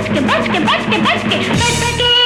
బస్కి బస్కి బస్కి బస్కి